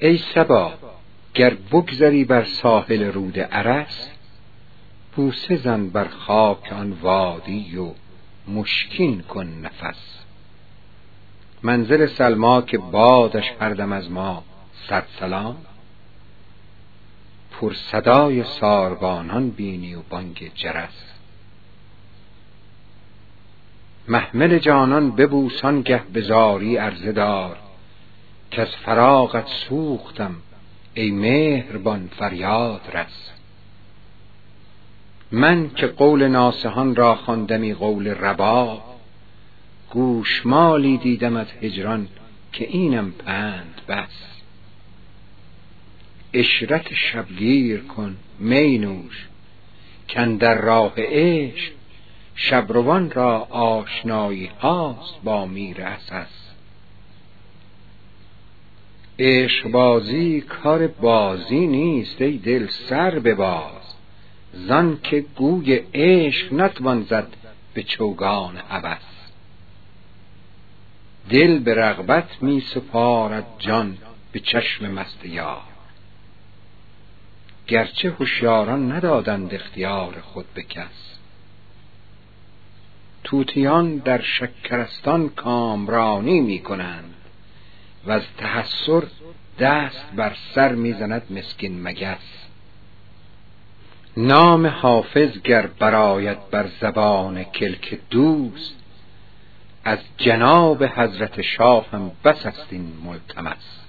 ای سبا گر بگذری بر ساحل رود عرس بوسه زن بر خاک آن وادی و مشکین کن نفس. منزل سلما که بادش هردم از ما صد سلام. پر صدای ساربانان بینی و بانگ جرس. محمل جانان ببوسان گه بزاری عرضه دار. که از فراغت سوختم ای مهربان فریاد رس. من که قول ناسهان را خواندمی قول ربا گوشمالی دیدمت هجران که اینم پند بس. اشرت شبگیر کن می نوش در راه عشق شبروان را آشنایی هاست با میر اسس عشق بازی کار بازی نیست ای دل سر بباز. زان که گوی عشق نتوان زد به چوگان هوس. دل به رغبت می سپارد جان به چشم مست یار. گرچه هوشیاران ندادند اختیار خود به کس. توتیان در شکرستان کامرانی می کنند. و از تحسر دست بر سر می‌زند مسکین مگس. نام حافظ گر براید بر زبان کلک دوست از جناب حضرت شاه هم بس است این ملتمس.